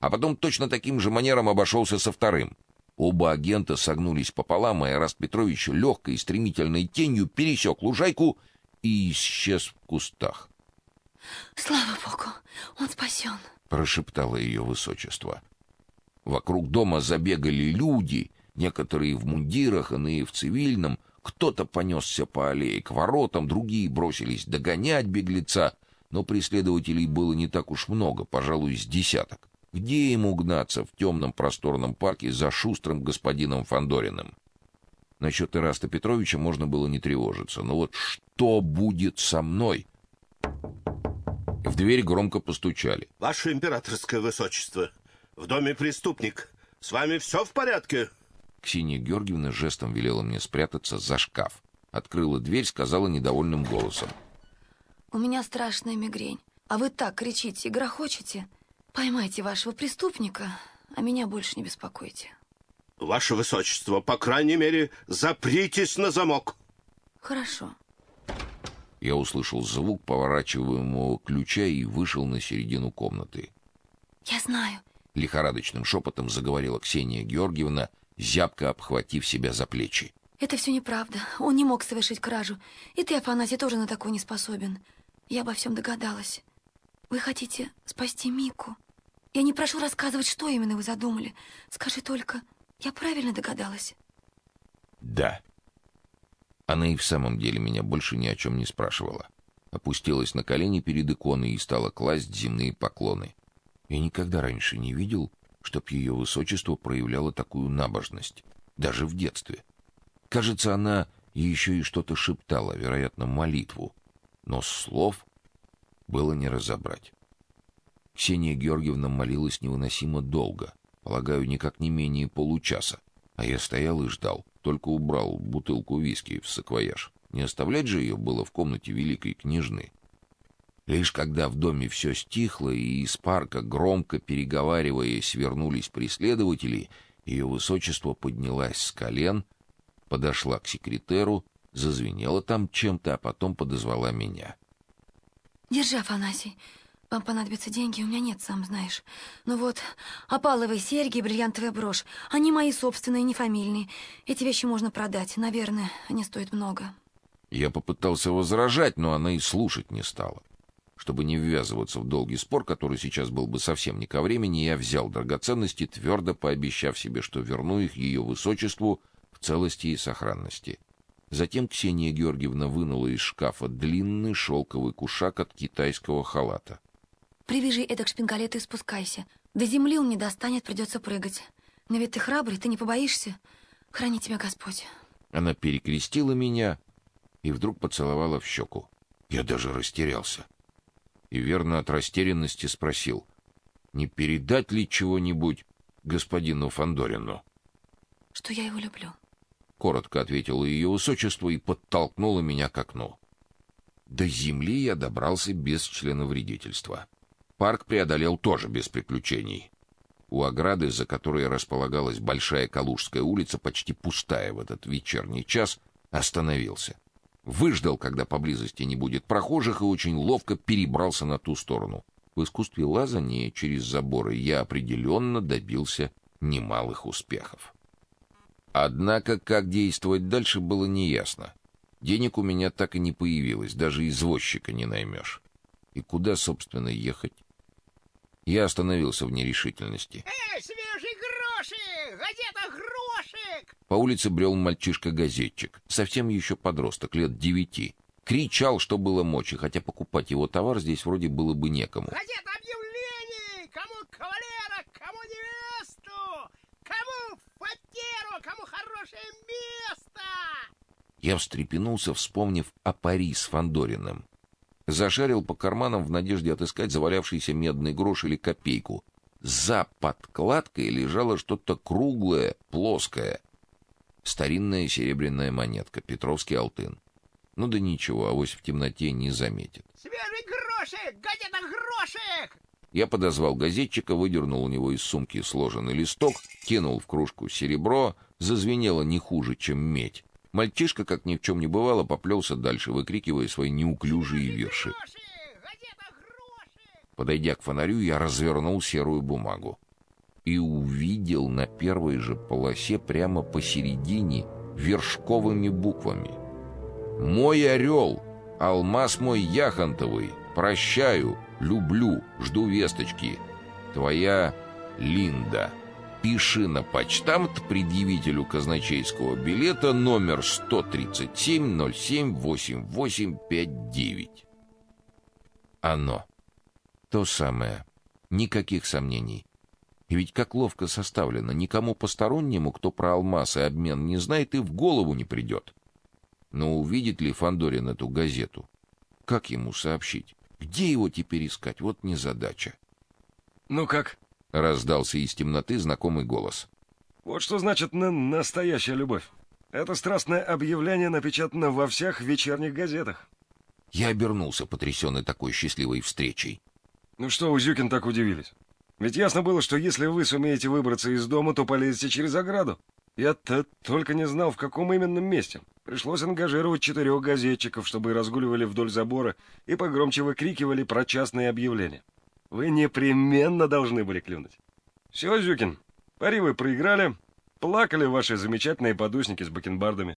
а потом точно таким же манером обошелся со вторым. Оба агента согнулись пополам, и Раст Петрович легкой и стремительной тенью пересек лужайку и исчез в кустах. Слава богу, он спасен, прошептало ее высочество. Вокруг дома забегали люди, некоторые в мундирах, иные в цивильном. Кто-то понесся по аллее к воротам, другие бросились догонять беглеца, но преследователей было не так уж много, пожалуй, с десяток. Где ему гнаться в темном просторном парке за шустрым господином Фандориным? Насчет Ираста Петровича можно было не тревожиться, но вот что будет со мной? В дверь громко постучали. Ваше императорское высочество, в доме преступник. С вами все в порядке? Ксения Георгиевна жестом велела мне спрятаться за шкаф. Открыла дверь, сказала недовольным голосом: "У меня страшная мигрень, а вы так кричите и грохочете. Поймайте вашего преступника, а меня больше не беспокойте". Ваше высочество, по крайней мере, запритесь на замок. Хорошо. Я услышал звук поворачиваемого ключа и вышел на середину комнаты. Я знаю, лихорадочным шепотом заговорила Ксения Георгиевна, зябко обхватив себя за плечи. Это все неправда. Он не мог совершить кражу. И ты, Афанасий, тоже на такое не способен. Я обо всем догадалась. Вы хотите спасти Мику? Я не прошу рассказывать, что именно вы задумали. Скажи только, я правильно догадалась? Да. Она и в самом деле меня больше ни о чем не спрашивала. Опустилась на колени перед иконой и стала класть земные поклоны. Я никогда раньше не видел, чтоб ее высочество проявляло такую набожность, даже в детстве. Кажется, она еще и что-то шептала, вероятно, молитву, но слов было не разобрать. Ксения Георгиевна молилась невыносимо долго, полагаю, никак не менее получаса, а я стоял и ждал, только убрал бутылку виски в саквояж. Не оставлять же ее было в комнате великой княжны. Лишь когда в доме все стихло и из парка громко переговариваясь вернулись преследователи, ее высочество поднялась с колен, подошла к секретеру, зазвенела там чем-то, а потом подозвала меня. Держи, Афанасий. Вам понадобятся деньги, у меня нет, сам знаешь. Ну вот, опаловые серьги и бриллиантовая брошь. Они мои собственные, не фамильные. Эти вещи можно продать. Наверное, они стоят много. Я попытался возражать, но она и слушать не стала. Чтобы не ввязываться в долгий спор, который сейчас был бы совсем не ко времени, я взял драгоценности, твердо пообещав себе, что верну их ее высочеству в целости и сохранности. Затем Ксения Георгиевна вынула из шкафа длинный шелковый кушак от китайского халата. Привяжи это к шпингалету и спускайся. До земли он не достанет, придется прыгать. Но ведь ты храбрый, ты не побоишься. Храни тебя Господь. Она перекрестила меня и вдруг поцеловала в щеку. Я даже растерялся и верно от растерянности спросил: "Не передать ли чего-нибудь господину Фандорину?" "Что я его люблю", коротко ответила ее высочество и подтолкнула меня к окну. До земли я добрался без членовредительства. Парк преодолел тоже без приключений. У ограды, за которой располагалась большая Калужская улица, почти пустая в этот вечерний час, остановился выждал, когда поблизости не будет прохожих, и очень ловко перебрался на ту сторону. В искусстве лазания через заборы я определенно добился немалых успехов. Однако, как действовать дальше, было неясно. Денег у меня так и не появилось, даже извозчика не наймешь. И куда, собственно, ехать? Я остановился в нерешительности. Эй, свежий грошик! Газета «Грошик»! По улице брел мальчишка-газетчик, совсем еще подросток, лет девяти. Кричал, что было мочи, хотя покупать его товар здесь вроде было бы некому. Газета объявлений! Кому кавалера, кому невесту! Кому фатеру, кому хорошее место! Я встрепенулся, вспомнив о пари с Фандориным. Зашарил по карманам в надежде отыскать завалявшийся медный грош или копейку. За подкладкой лежало что-то круглое, плоское. Старинная серебряная монетка, Петровский алтын. Ну да ничего, авось в темноте не заметит. Свежий грошик! Газета грошик! Я подозвал газетчика, выдернул у него из сумки сложенный листок, кинул в кружку серебро, зазвенело не хуже, чем медь. Мальчишка, как ни в чем не бывало, поплелся дальше, выкрикивая свои неуклюжие верши. Подойдя к фонарю, я развернул серую бумагу. и увидел на первой же полосе прямо посередине вершковыми буквами. «Мой орел! Алмаз мой яхонтовый! Прощаю, люблю, жду весточки. Твоя Линда». Пиши на почтамт предъявителю казначейского билета номер 137-07-8859. Оно. То самое. Никаких сомнений. И ведь как ловко составлено, никому постороннему, кто про алмаз и обмен не знает, и в голову не придет. Но увидит ли Фандорин эту газету? Как ему сообщить? Где его теперь искать? Вот незадача. Ну как? Раздался из темноты знакомый голос. Вот что значит на настоящая любовь. Это страстное объявление напечатано во всех вечерних газетах. Я обернулся, потрясенный такой счастливой встречей. Ну что, Узюкин так удивились? Ведь ясно было, что если вы сумеете выбраться из дома, то полезете через ограду. Я-то только не знал, в каком именно месте. Пришлось ангажировать четырех газетчиков, чтобы разгуливали вдоль забора и погромче выкрикивали про частные объявления. Вы непременно должны были клюнуть. Все, Зюкин, пари вы проиграли. Плакали ваши замечательные подусники с бакенбардами.